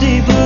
body.